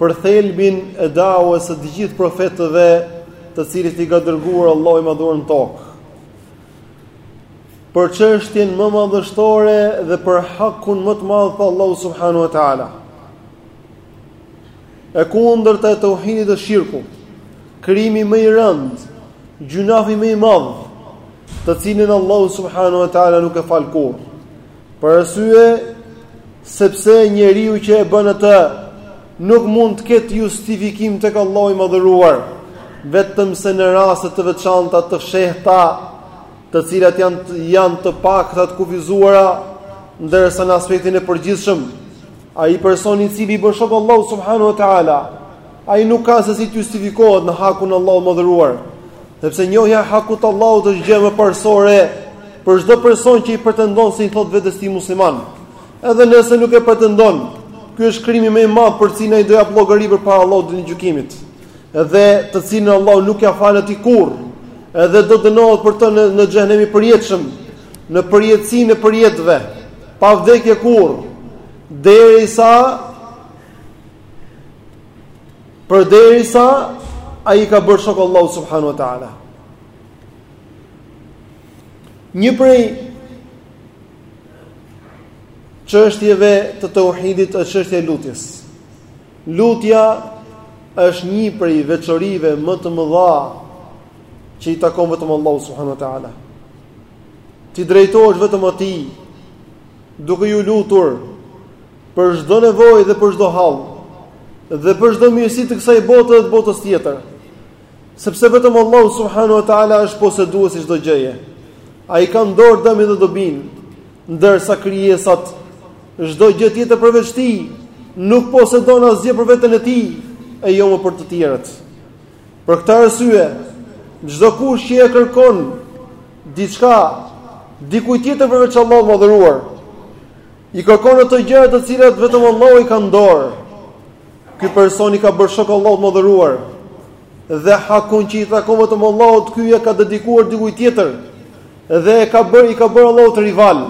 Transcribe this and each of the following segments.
për thelbin e dawës së të gjithë profetëve, të cilët i ka dërguar Allahu i Madhuar në tokë. Për çështjen më madhështore dhe për hakun më të madh të Allahu subhanahu wa taala. E kundërta e tauhidit dhe shirku, krimi më i rëndë, gjynahi më i madh, të cilin Allahu subhanahu wa taala nuk e fal kurrë. Për arsye sepse njeriu që e bën atë nuk mund të ketë justifikim tek Allahu i madhëruar, vetëm se në raste të veçanta të fshehta, të cilat janë janë të pakta të kufizuara, ndërsa në aspektin e përgjithshëm, ai person i cili i bën shok Allahut subhanahu wa taala, Ai nuk ka se si të justifikohet në hakun e Allahut të Madhëruar, sepse njohja e hakut të Allahut është gjëja më parësore për çdo person që i pretendon se i thotë vetes së tij musliman. Edhe nëse nuk e pretendon, ky është krimi më i madh për të cilin ai do japë llogari përpara Allahut ditën e gjykimit, edhe të cilin Allahu nuk ia fal atij kurrë, edhe do dënohet për të në në xhenem i përjetshëm, në përjetësinë e përjetëve, pa vdekje kurrë, derisa Përderisa ai i ka bërë shok Allahut subhanahu wa ta'ala Një prej çështjeve të tauhidit është çështja e lutjes Lutja është një prej veçorive më të mëdha Që i takon vetëm Allahut subhanahu wa ta'ala T'i drejtohesh vetëm atij duke iu lutur për çdo nevojë dhe për çdo hall, dhe për çdo mirësi të kësaj bote dhe të botës tjetër. Sepse vetëm Allahu subhanahu wa taala është poseduesi i çdo gjëje. Ai ka në dorë dëmin dhe dobinë, ndërsa krijesat çdo gjë tjetër përveç tij nuk posedon asgjë për veten e tij e jo më për të tjerët. Për këtë arsye, çdo kush që e kërkon diçka dikujt tjetër përveç Allahut të madhëruar, I kërkon ato gjëra të cilat vetëm Allahu i ka në dorë. Ky person i ka bërë shok Allahut të madhëruar. Dhe hakun që i takon vetëm Allahut, ky ia ka dedikuar dikujt tjetër. Dhe e ka bërë, i ka bërë Allahut rival.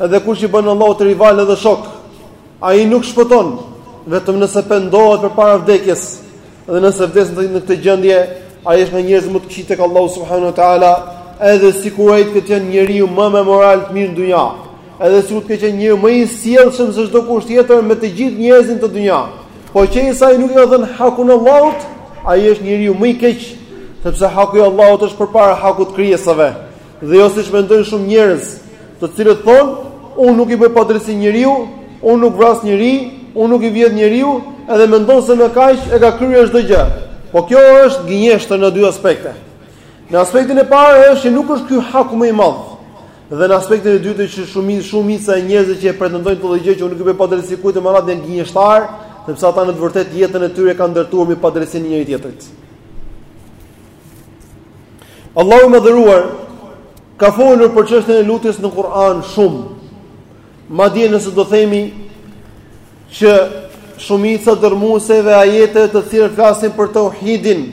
Edhe kush i bën Allahut rival edhe shok, ai nuk shpëton vetëm nëse pendohet përpara vdekjes. Dhe nëse vdes në këtë gjendje, ai është nga njerëzit më të këqij tek Allahu subhanahu wa taala, edhe sikur ai të ketë qenë njeriu më me moral të mirë në dunja, edhe sikur të ketë qenë njeriu më i sjellshëm se çdo kush tjetër me të gjithë njerëzit në dunja. Po qe se ai nuk ia ka dhënë hakun Allahut, ai është njeriu më i keq, sepse haku i Allahut është përpara hakut të krijesave. Dhe jo siç mendojnë shumë njerëz, të cilët thonë, unë nuk i bëj padrejtësi njeriu, unë nuk vras njeri, unë nuk i vjedh njeriu, edhe mendon se me kaq e ka kryer çdo gjë. Po kjo është gënjeshtër në dy aspekte. Në aspektin e parë është që nuk është ky haku më i madh. Dhe në aspektin e dytë që shumica e njerëzve që e pretendojnë këtë gjë që unë nuk i bëj padrejtësi kujt, mbarë janë gënjeshtarë, sepse ata në të vërtetë jetën e tyre kanë ndërtuar me padrejtësinë e njëri tjetrit. Allahu i madhëruar ka folur për çështjen e lutjes në Kur'an shumë. Madje nëse do themi që shumica dërrmuese e ajeteve të cilat flasin për tauhidin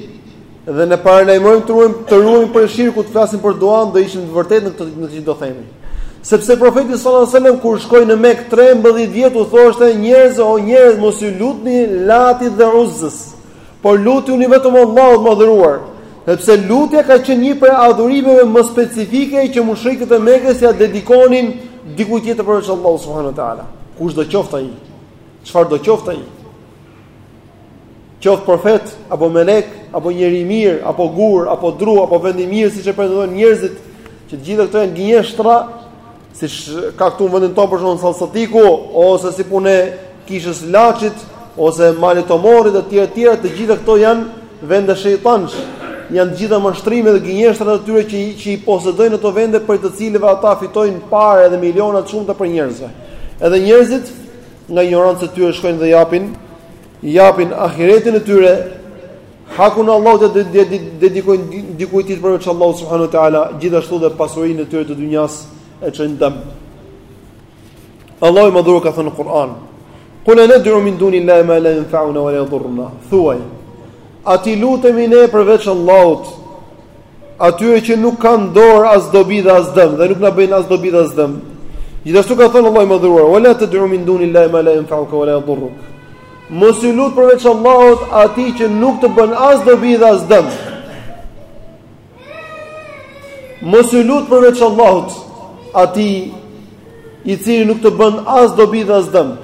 dhe na paralajmërojnë të ruhemi prej shirkut, flasin për duan, do ishim të vërtetë në këtë që do themi. Sepse profeti sallallahu alajhi wasallam kur shkoi në Mekë 13 vjet u thoshte njerëzve o njerëz mos ju lutni Latit dhe Uzzës. Por lutuni vetëm Allahut të Madhëruar, sepse lutja ka qenë një prej adhurimeve më specifike që mushrikët e Mekës ia dedikonin dikujt tjetër përveç Allahut subhanuhu teala. Kushdo qoftë ai, çfarëdo qoftë ai. Qoftë profet apo melek, apo njeri i mirë, apo gur, apo dru, apo vend i mirë siç e pretendojnë njerëzit, që të gjitha këto janë gënjeshtra, siç ka këtu në vendin tonë për shembull Sarisalltiku ose si puna e kishës Laçit ose Malit Tomorrit dhe e tjera të tjera të gjitha këto janë vende shejtanësh janë të gjitha mashtrime dhe gënjeshtra të atyre që që i posedojnë ato vende prej të cilëve ata fitojnë pare edhe miliona të shumta prej njerëzve edhe njerëzit nga injoranca e tyre shkojnë dhe japin japin ahiretin e tyre Hakun e Allahut ia dedikojnë dikujt tjetër përveç Allahut subhanahu wa taala, gjithashtu dhe pasurinë e tyre të dynjasë e çojnë dëm. Allahu i madhëruar ka thënë në Kur'an: "Qul a nad'u min duni Allahi ma la yanfa'una wa la yadhurruna." Thuaj: "A t'i lutemi ne përveç Allahut Atyre që nuk kanë në dorë as dobi dhe as dëm dhe nuk na bëjnë as dobi dhe as dëm. Gjithashtu ka thënë Allahu i Madhëruar: "Wala tad'u min dunillahi ma la yanfa'uka wala yadhurruk." Mos iu lut përveç Allahut atij që nuk të bën as dobi dhe as dëm. Mos iu lut përveç Allahut atij i cili nuk të bën as dobi dhe as dëm.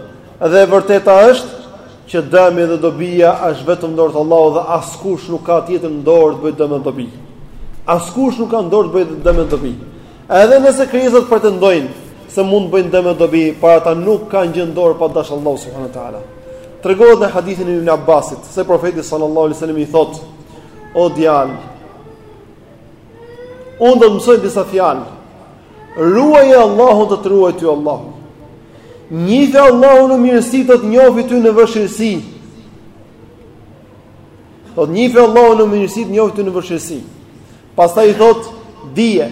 Dhe e vërteta është që dëmi dhe dobia është vetëm në dorë të Allahut dhe askush nuk ka tjetër në dorë të bëjë dëm e dobi. Askush nuk ka në dorë të bëjë dëm e dobi. Edhe nëse krijesat pretendojnë se mund të bëjnë dëm e dobi, por ata nuk kanë gjë në dorë pa dash Allahu subhanahu wa taala. Tregohet në hadithin e Ibn Abbasit se profeti sallallahu alaihi wasallam i thotë: O djalë, Unë do të të mësoj disa fjalë. Ruaje Allahun do të ruaj ty Allahu. Njife Allahun në mirësi do të njofi ty në vështirësi. Thot njife Allahun në mirësi të njofi ty në vështirësi. Pastaj thot dije,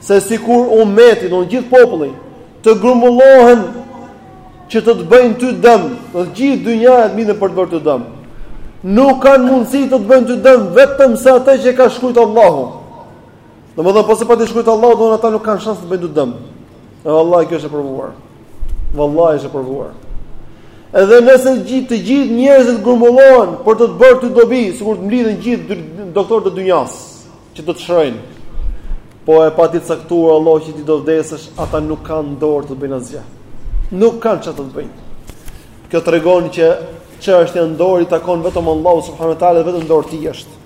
se sikur umeti, gjithë populli, të grumbullohen që të të bëjnë ty dëm, dhe gjithë dynjaja të mblidhen për të bërë ty dëm. Nuk kanë mundësi të të bëjnë ty dëm, vetëm se atë që e ka shkrujt Allahu. Domethënë po s'e pati shkrujt Allahu, ata nuk kanë shans të bëjnë ty dëm. Vallahi, kjo është e provuar. Vallahi është e provuar. Edhe nëse të gjithë njerëzit grumbullohen për të të bërë ty dobi, sikur të mblidhen gjithë doktorët e dynjas. Që të të shrojnë. Po e pati caktuar Allah që ti do vdesësh, ata nuk kanë në dorë të të bëjnë asgjë. Nuk kanë çfarë të të bëjnë. Kjo tregon që çështja në dorë i takon vetëm Allahut subhanahu wa taala, dhe vetëm në dorë tij është.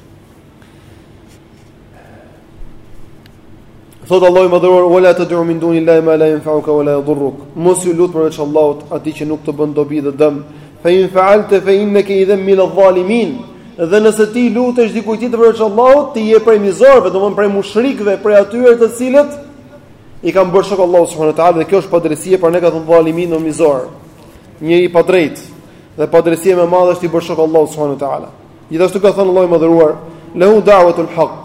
Thot Allahu i madhëruar wala tad'u min dunillahi ma la yanfa'uka wala yadhurruk. Mos ju lut përveç Allahut atij që nuk të bën dobi dhe dëm. Fa in fa'alta fa innaka idhan min adh-dhalimin. Dhe nëse ti i lutesh dikujt tjetër përveç Allahut, ti je prej mizorëve, domthonë prej mushrikëve, prej atyre të cilët i kanë bërë shok Allahut subhanahu wa ta'ala dhe kjo është padrejtësi, prandaj ka thënë dhalimin mizor. Njeri i padrejt dhe padrejtësia më e madhe është t'i bësh shok Allahut subhanahu wa ta'ala. Gjithashtu ka thënë Allahu i madhëruar, "Lahu da'watul haqq."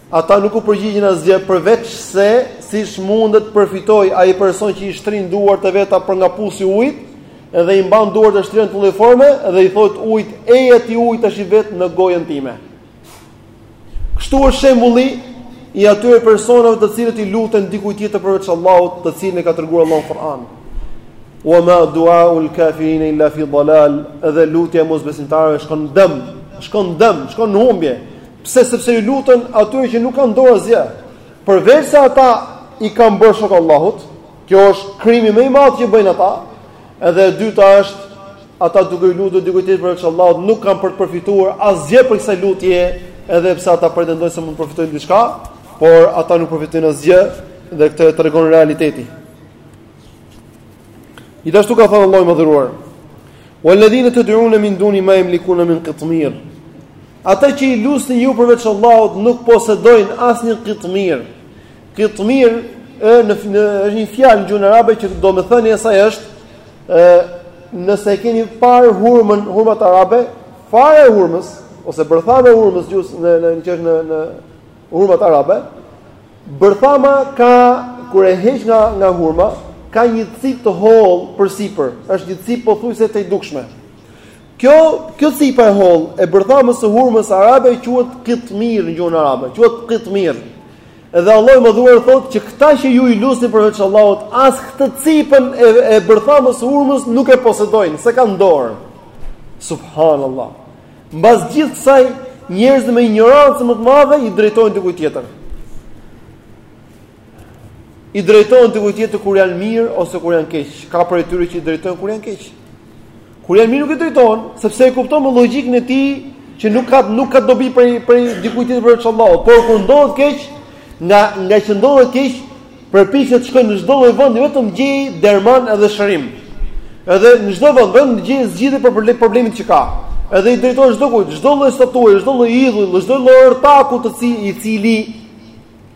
Ata nuk u përgjigjën asgjë përveçse siç mundet të përfitojë ai person që i shtrin duart e veta për nga pusi i ujit dhe i mban duart e shtrira në atë lloj forme dhe i thotë ujit eja ti ujë tashi vetë në gojën time. Kështu është shembulli i atyre personave të cilët i luten dikujt tjetër përveç Allahut, të cilin e ka treguar Allahu në Kur'an. Wa ma du'aul kafirina illa fi dalal, edhe lutja e mosbesimtarëve shkon dëm, shkon dëm, shkon në humbje. Pse? Sepse ju luten atyre që nuk kanë në dorë asgjë. Përveçse ata i kanë bërë shok Allahut, kjo është krimi më i madh që bëjnë ata. Edhe e dyta është ata duke iu lutur dikujt tjetër përveç Allahut nuk kanë për të përfituar asgjë prej kësaj lutje, edhe pse ata pretendojnë se mund të përfitojnë diçka, por ata nuk përfitojnë asgjë dhe këtë e tregon realiteti. Gjithashtu ka thënë Allahu i Madhëruar: "Walladhina tad'una min dunihi ma yamlikuna min qitmir." Ata që i lusni ju përveç Allahut nuk posedojnë asnjë qitmir. Qitmir është një fjalë në gjuhën arabe që domethënia e saj është ë nëse e keni parë hurmën, hurmat arabe, fara e hurmës ose bërthama e hurmës që është në hurmat arabe, bërthama ka kur e heq nga nga hurma, ka një cip të hollë përsipër, është një cip pothuajse tejdukshme. Kjo, kjo cipa e hollë e bërthamës së hurmës arabe quhet qitmir në gjuhën arabe, quhet qitmir. Edhe Allahu i madhëruar thotë që këta që ju i lusni përveç Allahut, as këtë cipën e, e bërthamës së hurmës nuk e posedojnë, s'e kanë në dorë. Subhanallah. Mbas gjithë kësaj, njerëzit me injorancë më të madhe i drejtohen dikujt tjetër. I drejtohen dikujt tjetër kur janë mirë ose kur janë keq. Ka prej tyre që i drejtohen kur janë keq. Kur janë mirë nuk i drejtohen, sepse e kupton me logjikën e tij që nuk ka nuk ka dobi prej dikujt tjetër përveç Allahut, por kur ndodhet keq, nga nga që ndodhet keq, përpiqet të shkojë në çdo lloj vendi vetëm të gjejë derman edhe shërim. Edhe në çdo vend vetëm të gjejë zgjidhje për problemin që ka. Edhe i drejtohet çdo kujt, çdo lloj statuje, çdo lloj idhulli, çdo lloj ortaku i cili i cili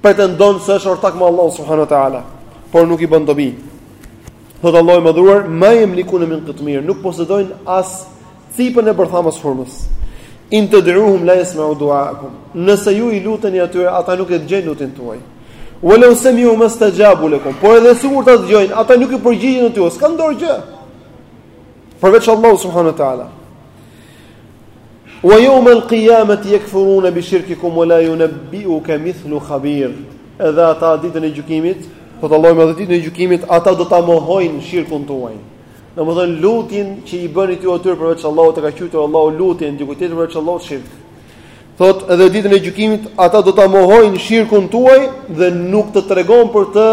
pretendon se është ortak me Allahun subhanahu wa taala, por nuk i bën dobi. Thot Allahu i madhëruar, "Ma yamlikuna min qitmir", nuk posedojnë as cipën e bërthamës së hurmës. In tad'uhum la yasma'u du'aakum. Nëse ju i luteni atyre, ata nuk e dëgjojnë lutjen tuaj. Wa law sami'u mastajabu lakum. Por edhe sikur ta dëgjojnë, ata nuk i përgjigjen asaj, s'kan në dorë gjë. Përveç Allahut subhanahu wa taala. Wa yawma al-qiyamati yakfuruna bi shirkikum wa la yunabbi'uka mithlu khabir. Edhe ata ditën e gjykimit, thotë Allahu edhe ditën e gjykimit, ata do ta mohojnë shirkun tuaj. Domethënë lutjen që i bënit ju atyre përveç Allahut e ka quajtur Allahu lutjen dikujt tjetër përveç Allahut shirk. Thot edhe ditën e gjykimit ata do ta mohojnë shirkun tuaj dhe nuk të tregon për të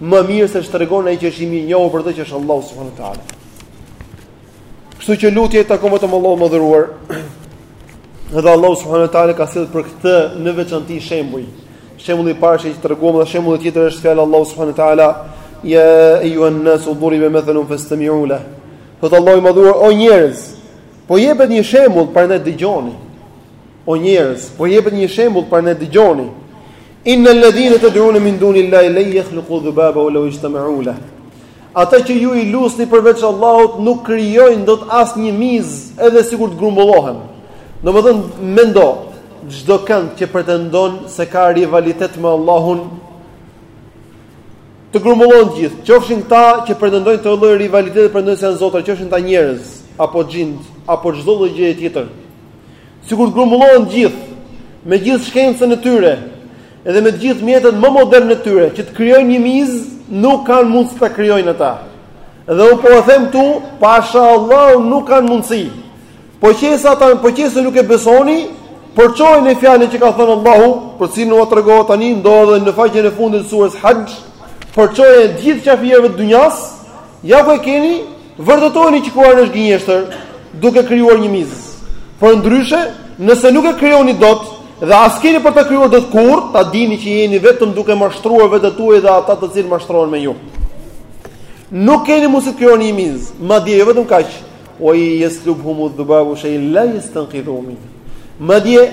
më mirë se ç'tregon ai që është i mirënjohur për të që është Allahu subhanahu wa taala. Kështu që lutja i takon vetëm Allahut të madhëruar. Edhe Allahu subhanahu wa taala ka sjellë për këtë në veçanti shembuj. Shembulli i parë që treguam dhe shembulli tjetër është fjala e Allahut subhanahu wa taala ya ayyuhan nas duriba mathalun fastami'u la. Thotë Allahu i madhëruar o njerëz, po jepet një shembull prandaj dëgjoni. O njerëz, po jepet një shembull prandaj dëgjoni. Innal ladhina tad'una min duni llahi lan yakhluqu dhubaba wa law ijtama'u la. Ata që ju i lusni përveç Allahut nuk krijojnë dot as një mizë, edhe sikur të grumbullohen. Domethënë, mendo, çdo kënd që pretendon se ka rivalitet me Allahun të grumbullohen të gjithë. Qofshin këta që pretendojnë këtë lloj rivaliteti pretendojnë se janë zota, qofshin këta njerëz apo xhind apo çdo lloj gjëje tjetër. Sikur të grumbullohen të gjithë me gjithë shkencën e tyre, Edhe me të gjithë mjetet më moderne të tyre që të krijojnë një mizë, nuk kanë mundësi ta krijojnë ata. Dhe unë po e them këtu, pasha Allahun nuk kanë mundësi. Po qe se, po qe se nuk e besoni, përçojeni fjalën që ka thënë Allahu, për cilën ju tregova tani ndodhet në faqen e fundit të surës Haxh, përçojeni të gjithë qafirëve të dynjas, ja ku e keni Vërtetojeni që Kurani është gënjeshtër duke krijuar një mizë. Përndryshe, nëse nuk e krijoni dot dhe as keni për ta krijuar dot kurrë, ta dini që jeni vetëm duke mashtruar veten tuaj dhe ata të cilët mashtrohen me ju. Nuk keni mundësi të krijoni një mizë, madje jo vetëm kaq, wa in yaslubhumu dhubabu shay'an la yastanqidhuhu minh. Madje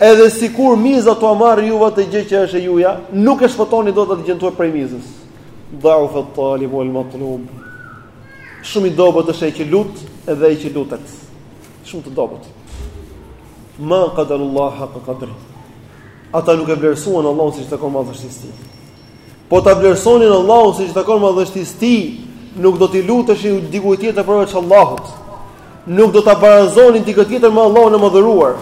edhe sikur miza t'jua marrë juve atë gjë që është e juaja, nuk e shpëtoni dot atë gjënë tuaj prej mizës. Dha'ufa at-talib wal-matlub. Shumë i dobët është ai që lut edhe ai që lutet. Shumë të dobët. Ma qadarullah haqqa qadri. Ata nuk e vlerësuan Allahun siç i takon madhështisë së tij. Po ta vlerësonin Allahun siç i takon madhështisë së tij, nuk do t'i luteshin dikujt tjetër përveç Allahut. Nuk do ta barazonin dikë tjetër me Allahun e madhëruar.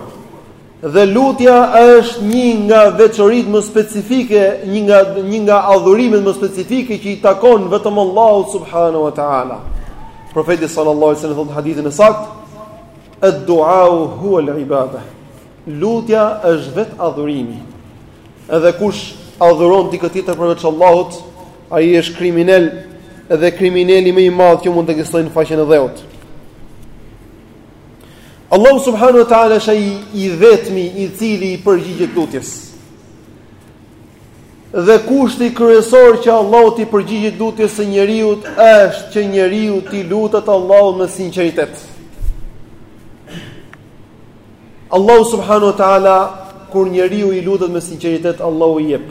Dhe lutja është një nga veçoritë më specifike, një nga një nga adhurimet më specifike që i takon vetëm Allahut subhanahu wa taala. Profeti sallallahu alaihi wasallam thotë në hadithin e saktë: "Ad-du'a huwa al-ibada." Lutja është vetë adhurimi. Edhe kush adhuron dikë tjetër përveç Allahut, ai është kriminel dhe krimineli më i madh që mund të ekzistojë në faqen e dheut. Allahu subhanahu wa taala është ai i vetmi i cili i përgjigjet lutjes. Dhe kushti kryesor që Allahu t'i përgjigjet lutjes së njeriut është që njeriu t'i lutet Allahut me sinqeritet. Allahu subhanahu wa taala kur njeriu i lutet me sinqeritet, Allahu i jep.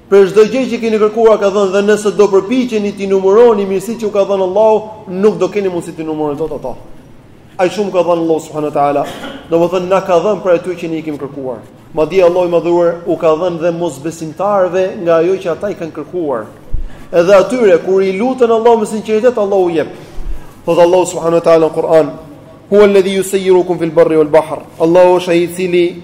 Prej çdo gjëje që keni kërkuar ka dhënë dhe nëse do përpiqeni t'i numëroni mirësitë që u ka dhënë Allahu, nuk do keni mundësi t'i numëroni dot ato. Aq shumë ka dhënë Allahu subhanahu wa taala, domethënë na ka dhënë për ato që ne i kemi kërkuar. Madje Allahu i madhëruar u ka dhënë dhe mosbesimtarëve nga ajo që ata i kanë kërkuar. Edhe atyre kur i luten Allahut me sinqeritet, Allahu i jep. Thotë Allahu subhanahu wa taala në Kur'an, "Huwa alladhi yusayyirukum fil barri wal bahr." Allahu është ai i cili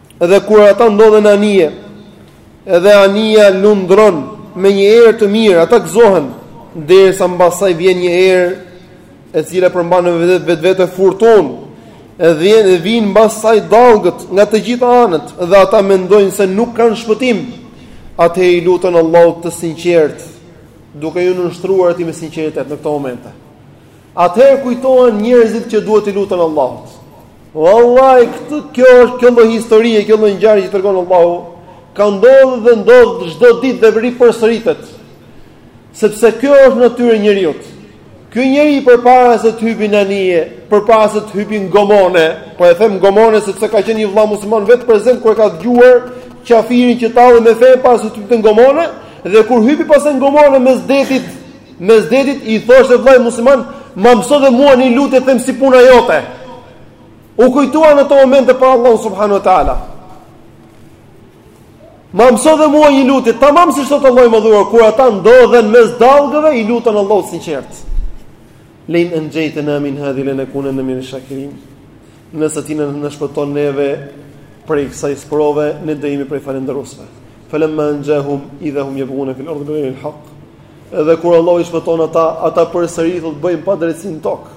Edhe kur ata ndodhen në anije, edhe anija lundron me një erë të mirë, ata gëzohen, derisa mbas saj vjen një erë e cila përmban në vetvete furtunë, e vijnë e vijnë mbas saj dallgët nga të gjitha anët dhe ata mendojnë se nuk kanë shpëtim. Atëherë i luten Allahut të sinqertë, duke iu nënshtruar atij me sinqeritet në këto momente. Atëherë kujtohen njerëzit që duhet t'i luten Allahut. Wallahi këtë kjo është kjo lloj historie, kjo lloj ngjarje që tregon Allahu, ka ndodhur dhe ndodh çdo ditë dhe ripërsëritet. Sepse kjo është natyra e njeriut. Ky njeri përpara se të hypi në anije, përpara se të hypi në gomone, po e them gomone sepse ka qenë një vëlla musliman vetë prezent kur e ka dëgjuar qafirin që tallej me fe para se të hypte në gomone dhe kur hypi pastaj në gomone mes detit Mes detit i thoshte vëllai musliman, ma mëso dhe mua një lutje them si puna jote. U kujtuan në ato momente për Allahun subhanahu wa taala. Ma mëso dhe mua një lutje, tamam siç thot Allahu i madhëruar, kur ata ndodhen mes dallgëve, i luten Allahut sinqerisht. Lein enxhejtena min hadhihi, lenekunenne minesh-shakirin. Nëse ti na shpëton neve prej kësaj sprove, ne do jemi prej falënderuesve. Felemma enxhahum, idha hum jebgune fil erdi bigajril hak. Edhe kur Allahu i shpëton ata, ata përsëri do të bëjnë padrejtësi në tokë.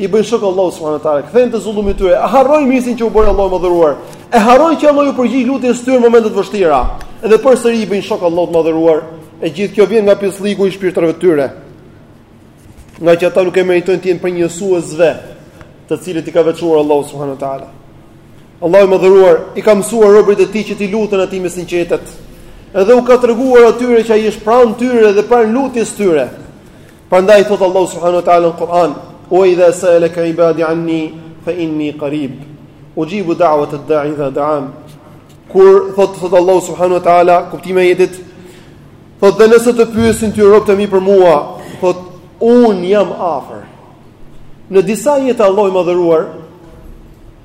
I bëjnë shok Allahut subhanahu wa taala, kthehen te zullumi i tyre, e harrojnë mirësinë që u bëri Allahu i madhëruar. E harrojnë që Allahu iu përgjigj lutjes së tyre në momente të vështira. Edhe përsëri i bëjnë shok Allahut të madhëruar. E gjithë kjo vjen nga pislliku i shpirtrave të tyre. Ngaqë ata nuk e meritojnë të jenë prej njësuesve, të cilët i ka veçuar Allahu subhanahu wa taala. Allahu i Madhëruar i ka mësuar robërit e Tij që t'i luten Atij me sinqeritet. Edhe u ka treguar atyre që Ai është pranë tyre dhe pranë lutjes së tyre. Prandaj thot Allahu subhanahu wa taala në Kur'an: "Wa idha sa'alaka ibadi anni fa inni qarib ujibu da'wat ad-da'i idha da'an." Kur thot thot Allahu subhanahu wa taala, kuptimi i ajetit, thot dhe nëse të pyesin ty robët e mi për mua, thot un jam afër. Në disa ajete Allahu i Madhëruar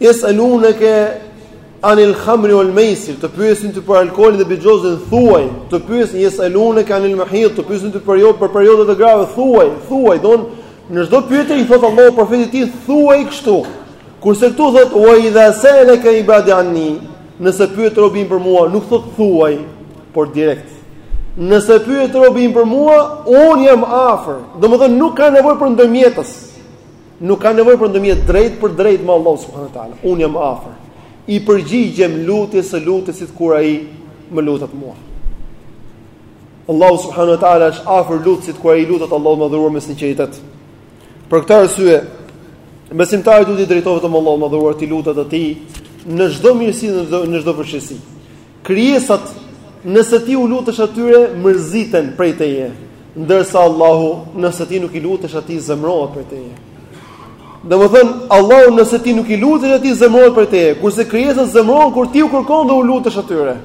Yes'alunaka anil khamri wal maisir, të pyesin ty për alkoolin dhe bixhozin, thuaj, të pyesin yes'alunaka anil mahid, të pyesin ty për periodat e grave, thuaj, thuaj, domethënë në çdo pyetje i thot Allahu profetit të tij thuaj kështu. Kurse këtu thot wa idha salaka ibadi anni, nëse pyet ty robi im për mua, nuk thot thuaj, por direkt. Nëse pyet ty robi im për mua, un jam afër. Domethën nuk ka nevojë për ndërmjetës. Nuk ka nevojë për ndërmjetës, drejtpërdrejt me Allahun subhanahu wa taala. Unë jam afër. I përgjigjem lutjes së lutësit kur ai më lutet mua. Allahu subhanahu wa taala është afër lutësit kur ai i lutet Allahut të madhëruar me sinqeritet. Për këtë arsye, besimtari duhet t'i drejtohet vetëm Allahut të madhëruar, t'i lutet atij në çdo mirësi dhe në çdo vështirësi. Krijesat, nëse ti u lutesh atyre, mërziten prej teje, ndërsa Allahu, nëse ti nuk i lutesh atij, zemërohet prej teje. Domethën, Allahu nëse ti nuk i lutesh atij, zemërohet prej teje, kurse krijesat zemërohen kur ti u kërkon dhe u lutesh atyre.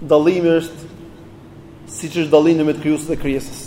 Dallimi është siç është dallimi mes krijuesit dhe krijesës.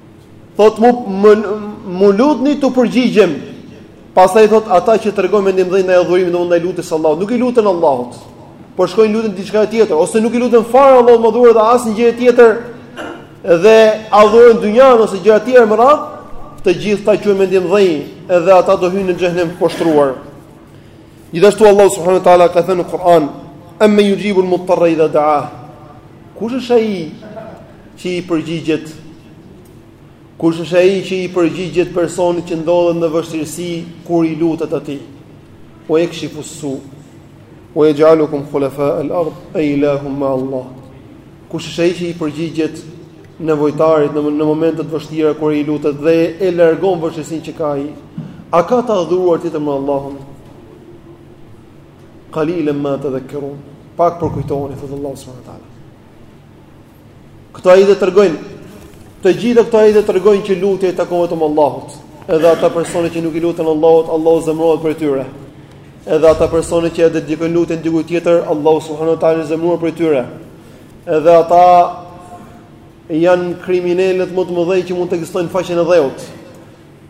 Thot mu m'u lutni t'ju përgjigjem. Pastaj thot ata që tregojnë mendjemadhësi ndaj adhurimit, domthonë ndaj lutjes së Allahut, nuk i luten Allahut. Por shkojnë i luten diçka tjetër ose nuk i luten fare Allahut të madhëruar dhe asnjë gjëje tjetër dhe adhurojnë dynjan ose gjëra të tjera me radhë, të gjithë këta quhen mendjemëdhenj, edhe ata do hyjnë në xhehenem të poshtruar. Gjithashtu Allahu subhanahu wa taala ka thënë në Kur'an: "Amman yujibul mudtarra idha da'a." Kush është ai që i përgjigjet Kush është ai që i përgjigjet personit që ndodhet në vështirësi kur i lutet atij? Ue jekshifu su, ue jexhalukum khulefa el ardh, e ilahun ma Allah. Kush është ai që i përgjigjet nevojtarit në, në momentet vështira kur i lutet dhe e largon vështirësinë që ka i? A ka të adhuruar tjetër me Allahun? Kalilen ma tedhekkerun, pak përkujtoni, thotë Allah s.w. Këto ajete tregojnë të gjitha këto ajete tregojnë që lutja i takon vetëm Allahut. Edhe ata persona që nuk i luten Allahut, Allahu zemërohet prej tyre. Edhe ata persona që e dedikojnë lutjen diku tjetër, Allahu subhanahu wa taala zemërohet prej tyre. Edhe ata janë kriminelët më të mëdhenj që mund të ekzistojnë në faqen e dheut.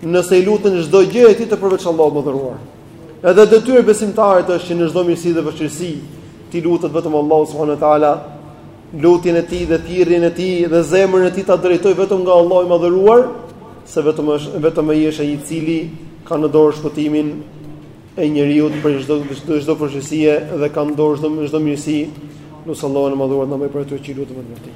Nëse i luten çdo gjëje tjetër përveç Allahut të madhëruar. Edhe detyra e besimtarit është që në çdo mirësi dhe vështirësi t'i lutet vetëm Allahu subhanahu wa taala, lutjen e tij dhe thirrjen e tij dhe zemrën e tij ta drejtojë vetëm nga Allahu i madhëruar, se vetëm është vetëm ai është ai i cili ka në dorë shpëtimin e njeriut prej çdo çdo çdo vështirësie dhe ka në dorë çdo çdo mirësi, lus Allahun e madhëruar ndaj për ato që lutem vetëm ti.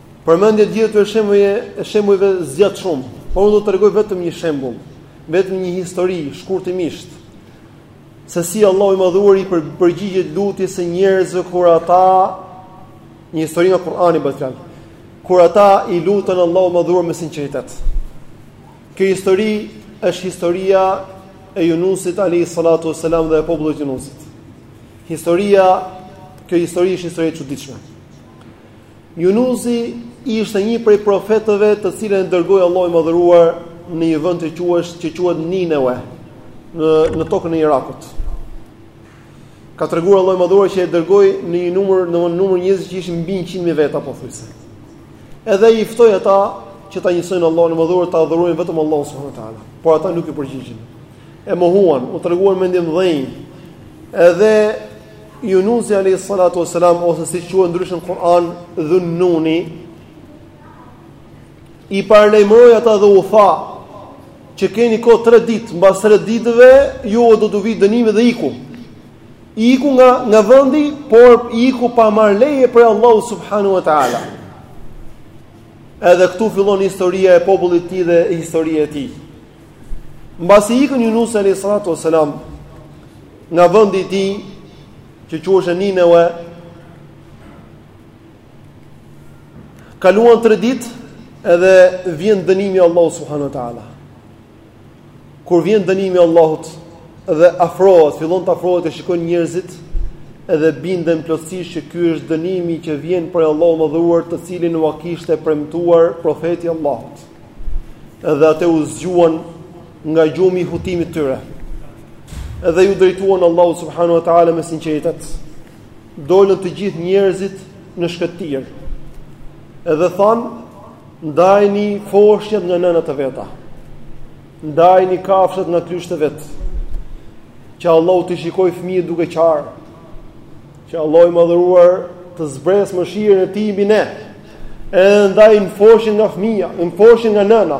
Përmendja e gjithë këtyre shembujve, shembujve zgjat shumë, por unë do të tregoj vetëm një shembull, vetëm një histori shkurtimisht se si Allahu i madhëruar i për, përgjigjet lutjes së njerëzve kur ata një histori nga Kur'ani bëhet fjalë. Kur ata i luten Allahut të madhëruar me sinqeritet. Kjo histori është historia e Yunusit alayhi salatu wasalam dhe e popullit të Yunusit. Historia, kjo histori është histori e çuditshme. Junusi ishte një prej profetëve të cilin e dërgoi Allahu i Madhëruar në një vend që quhesh që quhet Ninewe në në tokën e Irakut. Ka treguar Allahu i Madhëruar që e dërgoi në një numër, në një numër njerëzish që ishin mbi 100 mijë veta pothuajse. Edhe i ftoi ata që ta njësojnë Allahun e Madhëruar, ta adhurojnë vetëm Allahun subhanuhu teala. Por ata nuk iu përgjigjën. E mohuan, u treguan mendjemëdhenj. Edhe Junusi alayhi salatu wasalam ose siç quhet ndryshe në Kur'an Dhunnuni i paralajmëroi ata dhe u tha që keni kohë 3 ditë, mbas 3 ditëve ju do t'ju vijë dënimi dhe iku. Iku nga nga vendi, por iku pa marr leje prej Allahu subhanahu wa taala. Edhe këtu fillon historia e popullit të tij dhe historia e tij. Mbasi ikën Yunus alayhi salatu wasalam, nga vendi i tij që quhej Nineve kaluan 3 ditë edhe vjen dënimi i Allahut subhanahu wa taala kur vjen dënimi i Allahut dhe afrohet fillon të afrohet e shikojnë njerëzit edhe binden plotësisht që ky është dënimi që vjen prej Allahut madhëruar të cilin ua kishte premtuar profeti i Allahut edhe ata u zgjuan nga gjumi i hutimit të tyre edhe iu drejtuan Allahut subhanahu wa ta'ala me sinqeritet dolën të gjithë njerëzit në shkretëtirë edhe thanë ndajini foshnjat nga nënët të veta ndajini kafshët nga këlyshët e vet që Allahu t'i shikojë fëmijët duke qarë që Allahu i madhëruar të zbresë mëshirën e tij mbi ne edhe ndajnë foshnjën nga fëmija në foshnjën nga nëna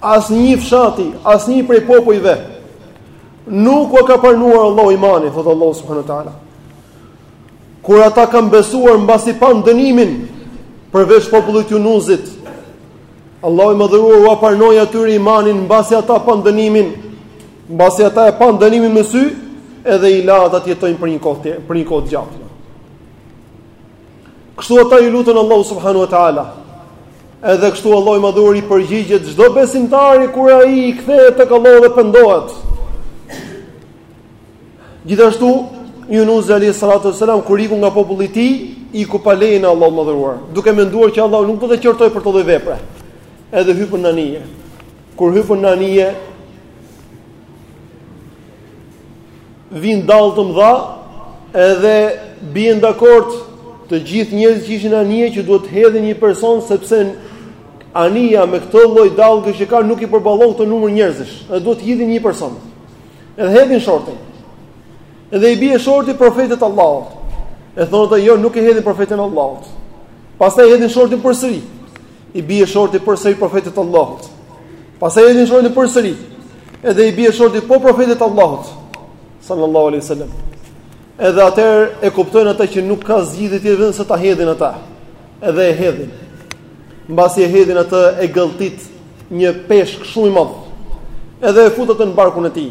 Asnjë fshati, asnjë prej popujve nuk ua ka pranuar Allahu imanin, thotë Allahu subhanahu wa taala. Kur ata kanë besuar mbasi panë dënimin përveç popullit të Junuzit, Allahu i madhëruar ua pranoi atyre imanin mbasi ata panë dënimin, mbasi ata e panë dënimin me sy, edhe i la ata të jetojnë për një kohë për një kohë të gjatë. Kështu ata iu lutën Allahut subhanahu wa taala. Edhe kështu Allahu i madhëruar i përgjigjet çdo besimtari kur ai i kthehet tek Allahu dhe pendohet. Gjithashtu Junuzi alayhi salatu wasalam kur iku nga populli i tij, iku pa lejen e Allahut madhëruar, duke menduar që Allahu nuk do ta qortojë për këtë lloj vepre. Edhe hypën në anije. Kur hypën në anije, Vijnë dallgë të mëdha edhe bien dakord të gjithë njerëzit që ishin në anije që duhet të hedhin një person sepse anija me këtë lloj dallgë që ka nuk i përballon këtë numër njerëzish, edhe duhet të hedhin një person. Edhe hedhin shortin. Edhe i bie shorti profetit të Allahut. E thonë ata jo, nuk e hedhim profetin e Allahut. Pastaj hedhin shortin përsëri. I bie shorti përsëri profetit të Allahut. Pastaj hedhin shortin përsëri. Edhe i bie shorti po profetit të Allahut sallallahu alaihi wasallam. Edhe atëherë e kuptojnë ata që nuk ka zgjidhje tjetër vetëm se ta hedhin atë. Edhe e hedhin. Mbasi e hedhin atë e gëlltit një peshk shumë i madh. Edhe e fut atë në barkun e tij.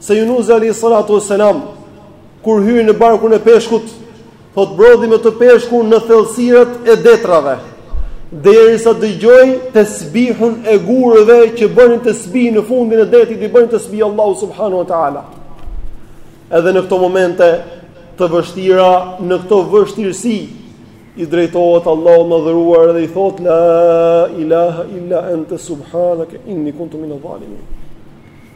Se Junuzi alayhi salatu wassalam kur hyn në barkun e peshkut, thotë brodhi me të peshku në thellësirat e detrave, derisa dëgjoi tesbihun e gurëve që bënin tesbih në fundin e detit, i bënin tesbih Allahut subhanahu wa taala. Edhe në këto momente të vështira, në këto vështirësi i drejtohet Allahut madhëruar dhe i thotë la ilaha illa anta subhanaka inni kuntu minadh-dhalimin.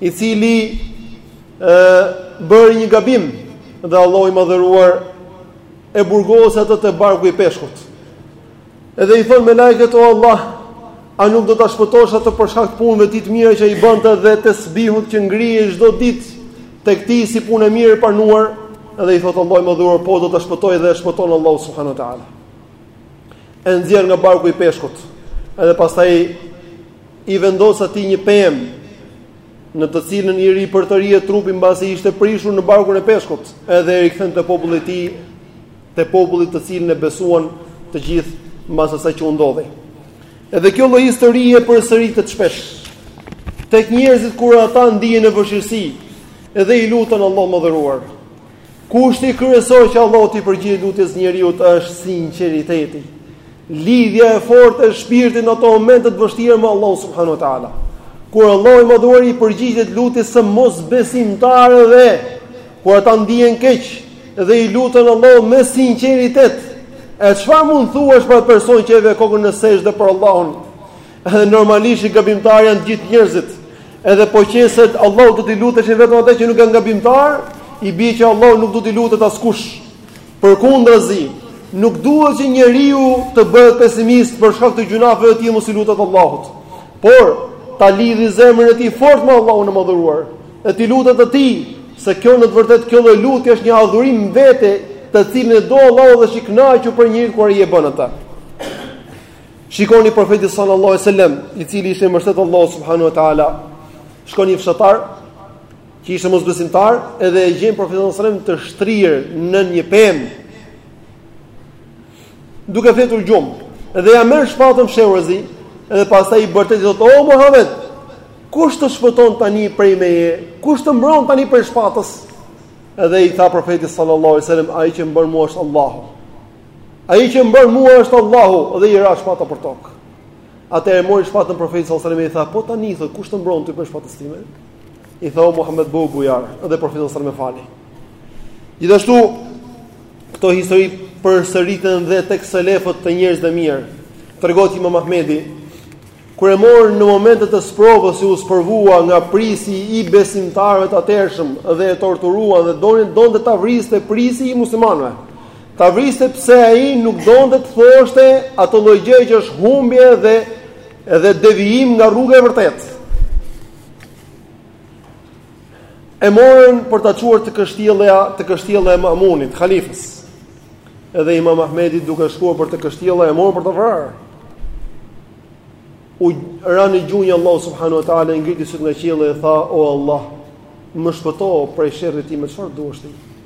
i cili bëri një gabim dhe Allahu i madhëruar e burgosi atë te barku i peshkut. Edhe i thon melajket o Allah, a nuk do ta shpëtosh atë për shkak të punëve të mira që i bënte dhe tesbihut që ngrihej çdo ditë tek ti si punë e mirë e pranuar? Edhe i thot Allahu i madhëruar, po do ta shpëtoj dhe e shpëton Allahu subhanahu wa taala. E nxjerr nga barku i peshkut. Edhe pastaj I vendos atij një pemë, në të cilën i ripërtërin trupin mbasi ishte prishur në barkun e peshkut, edhe e rikthen te populli i tij, te populli i tij të cilin e besuan të gjithë mbas asaj që u ndodhi. Edhe kjo lloj historie përsëritet shpesh. Tek njerëzit kur ata ndihen në vështirësi, edhe i luten Allahut madhëruar. Kushti kryesor që Allahu t'i përgjigjet lutjes së njeriut është sinqeriteti. Lidhja e fortë e shpirtit në ato momente të vështira me Allahu subhanahu wa taala. Kur Allahu i Madhuar i përgjigjet lutjes së mosbesimtarëve, kur ata ndihen keq dhe i luten Allahut me sinqeritet, e çfarë mund të thuash për atë person që e ve kokën në sexhde për Allahun? Edhe normalisht i gabimtar janë gjithë njerëzit. Edhe po qe se Allahut do t'i luteshin vetëm ata që nuk janë gabimtar, i bie që Allahut nuk do t'i lutet askush. Përkundrazi, nuk duhet që njeriu të bëhet pesimist për shkak të gjynaheve të tij të mos i lutet Allahut, por ta lidhë zemrën e tij fort me Allahun e Madhëruar, e t'i lutet Atij, se kjo në të vërtetë kjo lloj lutje është një adhurim vete, të cilin e do Allahu dhe është i kënaqur prej njeriut kur ai e bën atë. Shikoni profetin sallallahu alajhi wasallam, i cili ishte i mbështetur Allahu subhanahu wa taala, shkon një fshatar, që ishte mosbesimtar edhe e gjen profetin sallallahu alajhi wasallam të shtrirë nën një pemë. Duke fletur gjumë, dhe ia merr shpatën fshehurazi, edhe pastaj i bërtet i thotë: "O Muhammed, kush të shpëton tani prej meje? Kush të mbron tani prej shpatës?" Edhe i tha profeti sallallahu alajhi wasallam: "Ai që mbron mua është Allahu." Ai që më mbron mua është Allahu dhe i ra shpata për tokë. Atëherë mori shpatën profeti sallallahu alajhi wasallam i tha: "Po tani thotë kush të mbron ty prej shpatës time?" I tha o Muhammed bëhu bujar dhe profeti sallallahu alajhi wasallam e fali. Gjithashtu këto histori përsëriten dhe tek selefët te njerëzit e mirë. Tregohet Imam Ahmedi kur e morën në momentet e sprovës që u sprovua nga prijësi i besimtarëve të atëhershëm dhe e torturuan dhe donin donte ta vriste prijësi i muslimanëve. Ta vriste pse ai nuk donte të thoshte atë lloj gjëje që është humbje dhe Edhe devijim nga rruga e vërtet. E morën për ta çuar te kështjella, te kështjella e Mamunit, halifës. Edhe Imam Ahmedi duke shkuar për te kështjella e morën për ta vrarë. U ra në gjunjë Allahut subhanahu wa taala i ngriti sytë nga qielli dhe tha: "O Allah, më shpëto prej sherrit tij me çfarë duash ti?"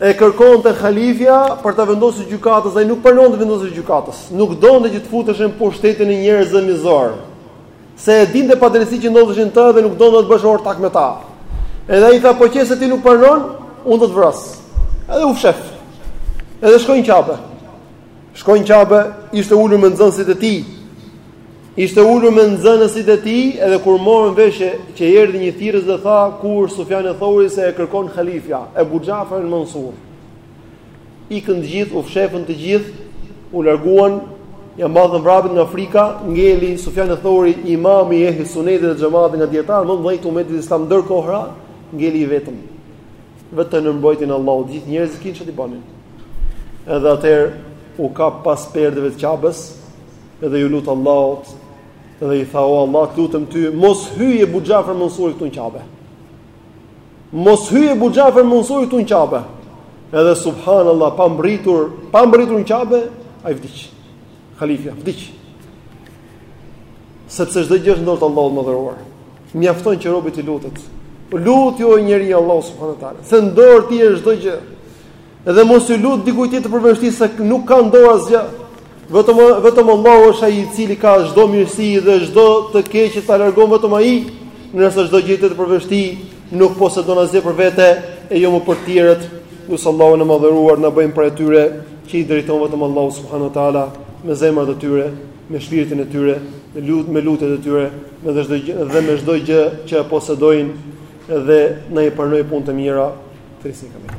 e kërkonte halifja për ta vendosur gjykatës, ai nuk pranonte të vendosej gjykatës. Nuk donte që të futesh në pushtetin e njerëzve mizor. Se e dinte padrejtësitë që ndodheshin aty dhe nuk donte të bësh ortak me ta. Edhe ai tha po qe se ti nuk pranon, unë do të të vras. Edhe u fshef. Edhe shkoi në qabe. Shkoi në qabe, ishte ulur me nxënësit e tij. Ishte ulur me nxënësit e tij edhe kur morën vesh që erdhi një thirrës dhe tha ku është Sufjani Thauri se e kërkon halifja, Ebu Xhafer el Mensur. Ikën të gjithë, u fshefën të gjithë, u larguan, ja mbathën vrapit nga frika, ngeli Sufjani Thauri, imami i ehli sunetit dhe xhamatit nga dijetarët më të mëdhenj të umetit islam ndër kohëra, ngeli i vetëm. Vetëm në mbrojtjen e Allahut, të gjithë njerëzit s'kishin çfarë t'i bënin. Edhe atëherë u kap pas perdeve të Qabes, edhe ju lut Allahut dhe i tha o Allah të lutem ty mos hyjë Ebu Xhafer Mensuri këtu në Qabe. Mos hyjë Ebu Xhafer Mensuri këtu në Qabe. Edhe subhanallah pa mbritur, pa mbritur në Qabe, ai vdiq. Halifja vdiq. Sepse çdo gjë është në dorë të Allahut madhëruar. Mjafton që robi t'i lutet. Lutju o njeri Allahut subhanahu wa taala. Se në dorë tij është çdo gjë. Dhe mos ju lut dikujt tjetër përveç tij se nuk ka në dorë asgjë. Vetëm vetëm Allahu është ai i cili ka çdo mirësi dhe çdo të keqe ta largon vetëm ai, ndërsa çdo gjë tjetër përveç tij nuk posedon asgjë për vete e jo më për të tjerët. Lus Allahun e madhëruar na bëjë prej atyre që i drejtohen vetëm Allahut subhanahu wa taala me zemrat e tyre, me shpirtin e tyre, me lut me lutjet e tyre, me çdo gjë dhe me çdo gjë që posedojnë dhe na i pranojë punët e mira. Trisë kemi.